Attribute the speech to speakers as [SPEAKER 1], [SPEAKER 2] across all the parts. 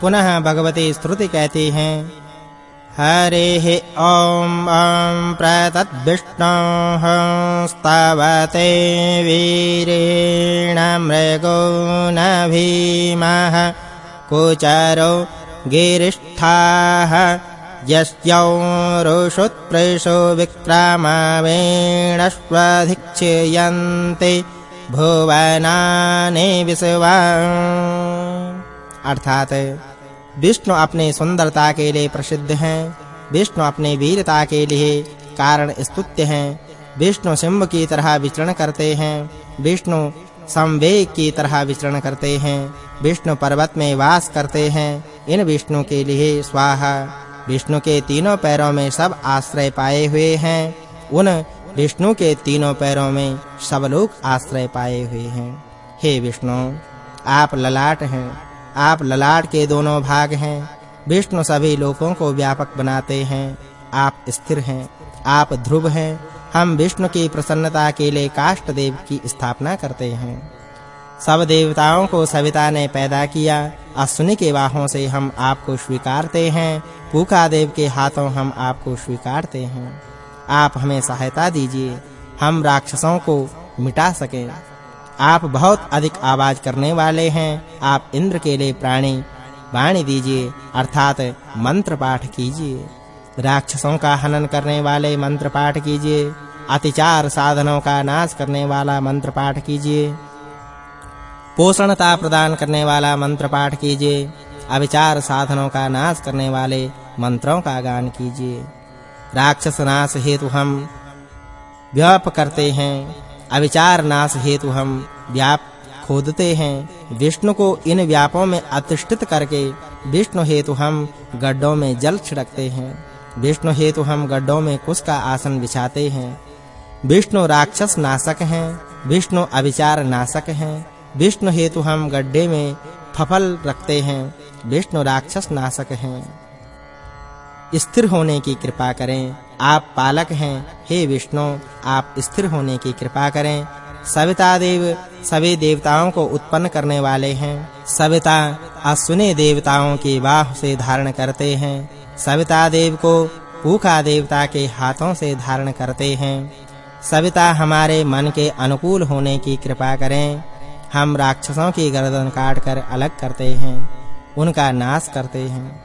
[SPEAKER 1] पुनः भगवती स्तुति कहती हैं। हरिः ॐ ॐ प्रतद्विष्णोः स्तवते वीरेण मृगो न भीमः कुचरो गिरिष्ठाः यस्यौ रुषुत्प्रेषो विक्रामावेणश्वधिक्षयन्ति भुवनानि विश्वा अर्थात, विष्णु अपने सुंदरता के लिए प्रसिद्ध हैं, विष्णु अपने वीरता के लिए कारण स्तुत्य हैं, विष्णु सिंह की तरह विचरण करते हैं, विष्णु संवेग की तरह विचरण करते हैं, विष्णु पर्वत में वास करते हैं, इन विष्णु के लिए स्वाहा। विष्णु के तीनों पैरों में सब आश्रय पाए हुए हैं, उन विष्णु के तीनों पैरों में सब लोग आश्रय पाए हुए हैं। हे विष्णु, आप ललाट हैं। आप ललाट के दोनों भाग हैं। विष्णु सभी लोकों को व्यापक बनाते हैं। आप स्थिर हैं। आप ध्रुव हैं। हम विष्णु की प्रसन्नता के लिए काष्ट देव की स्थापना करते हैं। सब देवताओं को सविता ने पैदा किया। अश्विनी के वाहों से हम आपको स्वीकारते हैं। पूका देव के हाथों हम आपको स्वीकारते हैं। आप हमें सहायता दीजिए। हम राक्षसों को मिटा सकें। आप बहुत अधिक आवाज़ करने वाले हैं। आप इंद्र के लिए प्राणी, वाणी दीजिए, अर्थात मंत्र पाठ कीजिए। राक्षसों का हनन करने वाले मंत्र पाठ कीजिए। अतिचार साधनों का नाश करने वाला मंत्र पाठ कीजिए। पोषणता प्रदान करने वाला मंत्र पाठ कीजिए। अविचार साधनों का नाश करने वाले मंत्रों का गान कीजिए। राक्षस नाश हेतु हम व्याप करते हैं। अविचार नाश हेतु हम व्याप खोदते हैं। विष्णु को इन व्यापों में अतिष्ठित करके विष्णु हेतु हम गड्ढों में जल छिड़कते हैं। विष्णु हेतु हम गड्ढों में कुश का आसन बिछाते हैं। विष्णु राक्षस नाशक हैं, विष्णु अविचार नाशक हैं। विष्णु हेतु हम गड्ढे में फफल रखते हैं, विष्णु राक्षस नाशक हैं। स्थिर होने की कृपा करें आप पालक हैं, हे विष्णु, आप स्थिर होने की कृपा करें। सविता देव, सभी देवताओं को उत्पन्न करने वाले हैं। सविता अश्विनी देवताओं की बाह से धारण करते हैं। सविता देव को पूखा देवता के हाथों से धारण करते हैं। सविता हमारे मन के अनुकूल होने की कृपा करें। हम राक्षसों की गर्दन काटकर अलग करते हैं। उनका नाश करते हैं।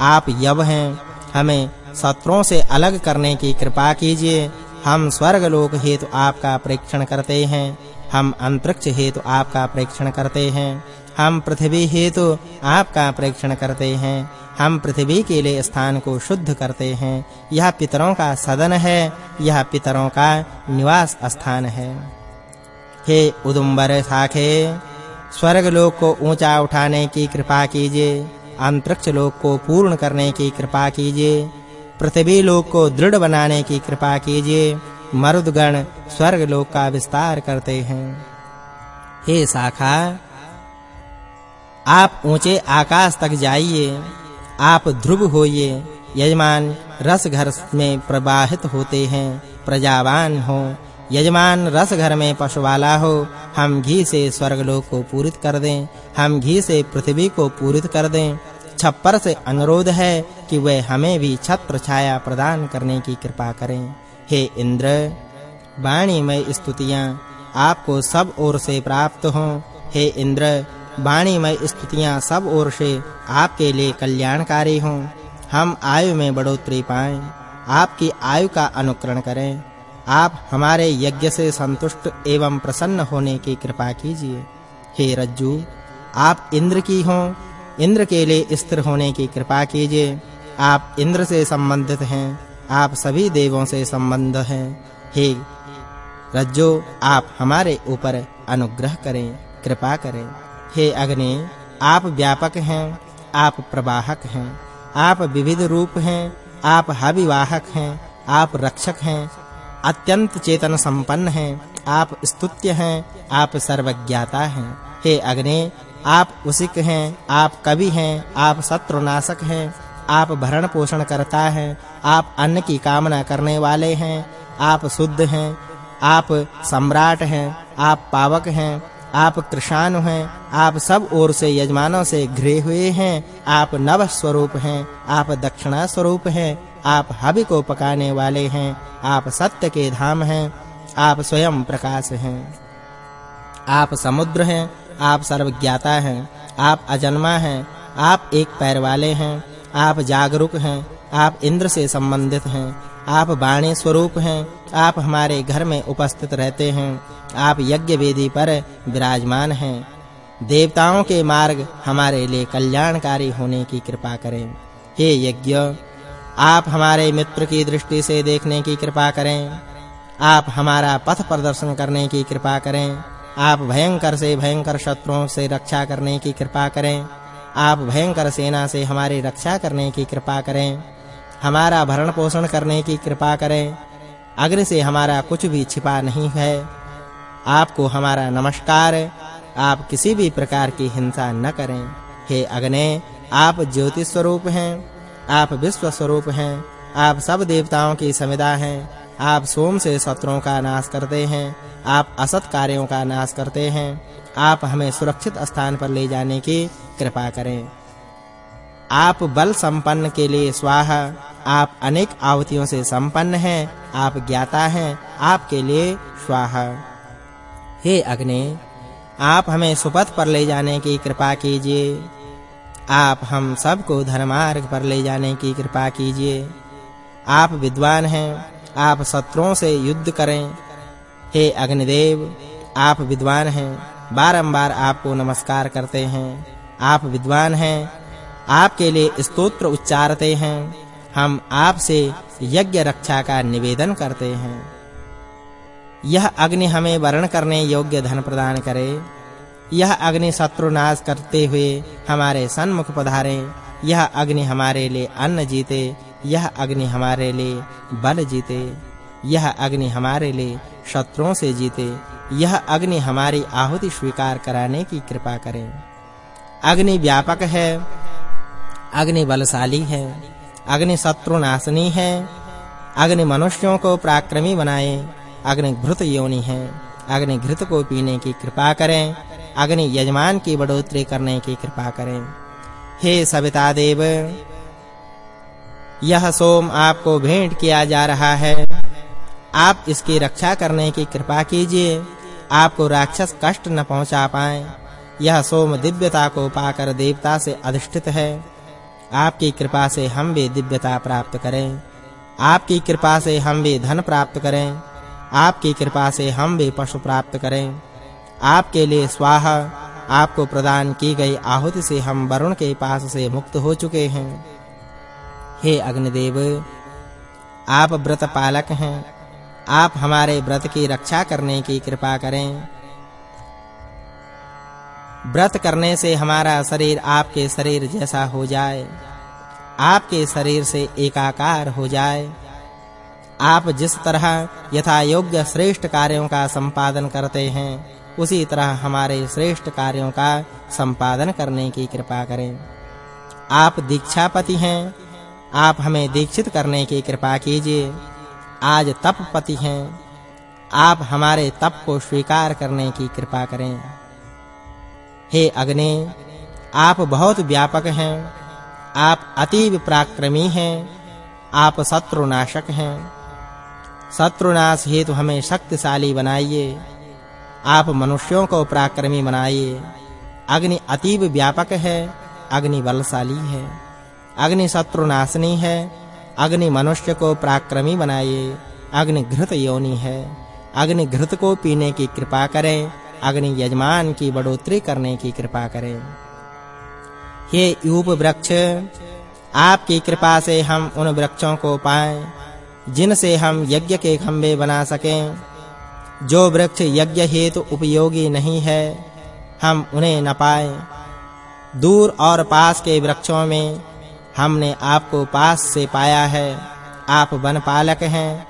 [SPEAKER 1] आप यव हैं, हमें शत्रुओं से अलग करने की कृपा कीजिए। हम स्वर्ग लोक हेतु आपका परीक्षण करते हैं। हम अंतरिक्ष हेतु आपका परीक्षण करते हैं। हम पृथ्वी हेतु आपका परीक्षण करते हैं। हम पृथ्वी के लिए स्थान को शुद्ध करते हैं। यह पितरों का सदन है। यह पितरों का निवास स्थान है। हे उदुम्बर साखे स्वर्ग लोक को ऊँचा उठाने की कृपा कीजिए। अंतरिक्ष लोक को पूर्ण करने की कृपा कीजिए। पृथ्वी लोक को दृढ़ बनाने की कृपा कीजिए। मरुदगण स्वर्ग लोक का विस्तार करते हैं। हे शाखा, आप ऊँचे आकाश तक जाइए। आप ध्रुव होइए। यजमान रस घर में प्रवाहित होते हैं। प्रजावान हो। यजमान रस घर में पशुवाला हो। हम घी से स्वर्ग लोक को पूरित कर दें। हम घी से पृथ्वी को पूरित कर दें। छप्पर से अनुरोध है। कि वह हमें भी छत्र छाया प्रदान करने की कृपा करें। हे इंद्र वाणी में स्तुतियाँ आपको सब ओर से प्राप्त हों। हे इंद्र वाणी में स्तुतियाँ सब ओर से आपके लिए कल्याणकारी हों। हम आयु में बढ़ोतरी पाएँ। आपकी आयु का अनुकरण करें। आप हमारे यज्ञ से संतुष्ट एवं प्रसन्न होने की कृपा कीजिए। हे रज्जू, आप इंद्र की हों। इंद्र के लिए स्थिर होने की कृपा कीजिए। आप इंद्र से संबंधित हैं, आप सभी देवों से संबंध हैं। हे रज्जो, आप हमारे ऊपर अनुग्रह करें, कृपा करें। हे अग्नि, आप व्यापक हैं, आप प्रवाहक हैं, आप विविध रूप हैं, आप हविवाहक हैं, आप रक्षक हैं, अत्यंत चेतन संपन्न हैं, आप स्तुत्य हैं, आप सर्वज्ञाता हैं। हे अग्नि, आप उसिक हैं, आप कवि हैं, आप शत्रुनाशक हैं आप भरण पोषण करता है आप अन्न की कामना करने वाले हैं आप शुद्ध हैं आप सम्राट हैं आप पावक हैं आप कृषाणु हैं आप सब ओर से यजमानों से घिरे हुए हैं आप नव स्वरूप हैं आप दक्षिणा स्वरूप हैं आप हवि को पकाने वाले हैं आप सत्य के धाम हैं आप स्वयं प्रकाश हैं आप समुद्र हैं आप सर्वज्ञाता हैं आप अजन्मा हैं आप एक पैर वाले हैं आप जागरूक हैं, आप इंद्र से संबंधित हैं, आप वाणी स्वरूप हैं, आप हमारे घर में उपस्थित रहते हैं, आप यज्ञ वेदी पर विराजमान हैं। देवताओं के मार्ग हमारे लिए कल्याणकारी होने की कृपा करें। हे यज्ञ, आप हमारे मित्र की दृष्टि से देखने की कृपा करें। आप हमारा पथ प्रदर्शन करने की कृपा करें। आप भयंकर से भयंकर शत्रुओं से रक्षा करने की कृपा करें। आप भयंकर सेना से हमारी रक्षा करने की कृपा करें, हमारा भरण पोषण करने की कृपा करें। अग्नि से हमारा कुछ भी छिपा नहीं है। आपको हमारा नमस्कार, आप किसी भी प्रकार की हिंसा न करें। हे अग्नि, आप ज्योति स्वरूप हैं, आप विश्व स्वरूप हैं, आप सब देवताओं की समिदा हैं। आप सोम से शत्रुओं का नाश करते हैं, आप असत कार्यों का नाश करते हैं, आप हमें सुरक्षित स्थान पर ले जाने की कृपा करें। आप बल संपन्न के लिए स्वाहा, आप अनेक आवतियों से संपन्न हैं, आप ज्ञाता हैं, आपके लिए स्वाहा। हे अग्नि, आप हमें सुपथ पर ले जाने की कृपा कीजिए। आप हम सबको धर्मार्ग पर ले जाने की कृपा कीजिए। आप विद्वान हैं आप शत्रुओं से युद्ध करें। हे अग्निदेव, आप विद्वान हैं। बारंबार आपको नमस्कार करते हैं। आप विद्वान हैं। आपके लिए स्तोत्र उच्चारते हैं। हम आपसे यज्ञ रक्षा का निवेदन करते हैं। यह अग्नि हमें वर्ण करने योग्य धन प्रदान करे। यह अग्नि शत्रु नाश करते हुए हमारे सन्मुख पधारे। यह अग्नि हमारे लिए अन्न जीते। यह अग्नि हमारे लिए बल जीते, यह अग्नि हमारे लिए शत्रुओं से जीते, यह अग्नि हमारी आहुति स्वीकार कराने की कृपा करे। अग्नि व्यापक है, अग्नि बलशाली है, अग्नि शत्रु नाशनी है, अग्नि मनुष्यों को पराक्रमी बनाए, अग्नि घृत योनि है, अग्नि घृत को पीने की कृपा करें, अग्नि यजमान की बढ़ोतरी करने की कृपा करें। हे सविता देव यह सोम आपको भेंट किया जा रहा है। आप इसकी रक्षा करने की कृपा कीजिए। आपको राक्षस कष्ट न पहुँचा पाए। यह सोम दिव्यता को पाकर देवता से अधिष्ठित है। आपकी कृपा से हम भी दिव्यता प्राप्त करें। आपकी कृपा से हम भी धन प्राप्त करें। आपकी कृपा से हम भी पशु प्राप्त करें। आपके लिए स्वाहा, आपको प्रदान की गई आहुति से हम वरुण के पास से मुक्त हो चुके हैं। हे अग्निदेव, आप व्रत पालक हैं। आप हमारे व्रत की रक्षा करने की कृपा करें। व्रत करने से हमारा शरीर आपके शरीर जैसा हो जाए। आपके शरीर से एकाकार हो जाए। आप जिस तरह यथा योग्य श्रेष्ठ कार्यों का संपादन करते हैं, उसी तरह हमारे श्रेष्ठ कार्यों का संपादन करने की कृपा करें। आप दीक्षापति हैं आप हमें दीक्षित करने की कृपा कीजिए। आज तपपति हैं। आप हमारे तप को स्वीकार करने की कृपा करें। हे अग्नि, आप बहुत व्यापक हैं। आप अतीव पराक्रमी हैं। आप शत्रुनाशक हैं। शत्रुनाश हेतु हमें शक्तिशाली बनाइए। आप मनुष्यों को पराक्रमी बनाइए। अग्नि अतीव व्यापक है। अग्नि बलशाली है। अग्नि शत्रुनाशनी है। अग्नि मनुष्य को पराक्रमी बनाए। अग्नि घृत योनि है। अग्नि घृत को पीने की कृपा करें। अग्नि यजमान की बढ़ोतरी करने की कृपा करें। हे यूप वृक्ष, आपकी कृपा से हम उन वृक्षों को पाएँ, जिनसे हम यज्ञ के खंभे बना सकें। जो वृक्ष यज्ञ हेतु उपयोगी नहीं है, हम उन्हें न पाएँ। दूर और पास के वृक्षों में हमने आपको पास से पाया है। आप वन पालक हैं।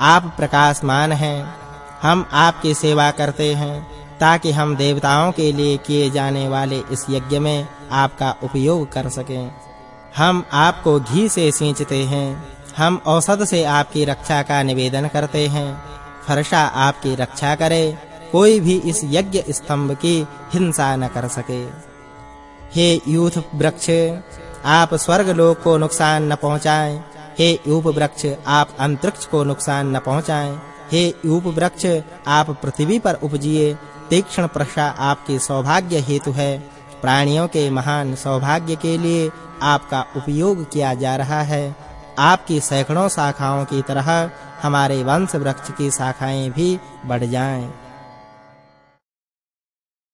[SPEAKER 1] आप प्रकाशमान हैं। हम आपकी सेवा करते हैं, ताकि हम देवताओं के लिए किए जाने वाले इस यज्ञ में आपका उपयोग कर सकें। हम आपको घी से सींचते हैं। हम औषध से आपकी रक्षा का निवेदन करते हैं। फरसा आपकी रक्षा करे। कोई भी इस यज्ञ स्तंभ की हिंसा न कर सके। हे यूथ वृक्ष आप स्वर्ग लोक को नुकसान न पहुंचाएँ। हे यूप वृक्ष आप अंतरिक्ष को नुकसान न पहुंचाएँ। हे यूप वृक्ष आप पृथ्वी पर उपजिए। तीक्ष्ण प्रशा आपके सौभाग्य हेतु है। प्राणियों के महान सौभाग्य के लिए आपका उपयोग किया जा रहा है। आपकी सैकड़ों शाखाओं की तरह हमारे वंश वृक्ष की शाखाएँ भी बढ़ जाएँ।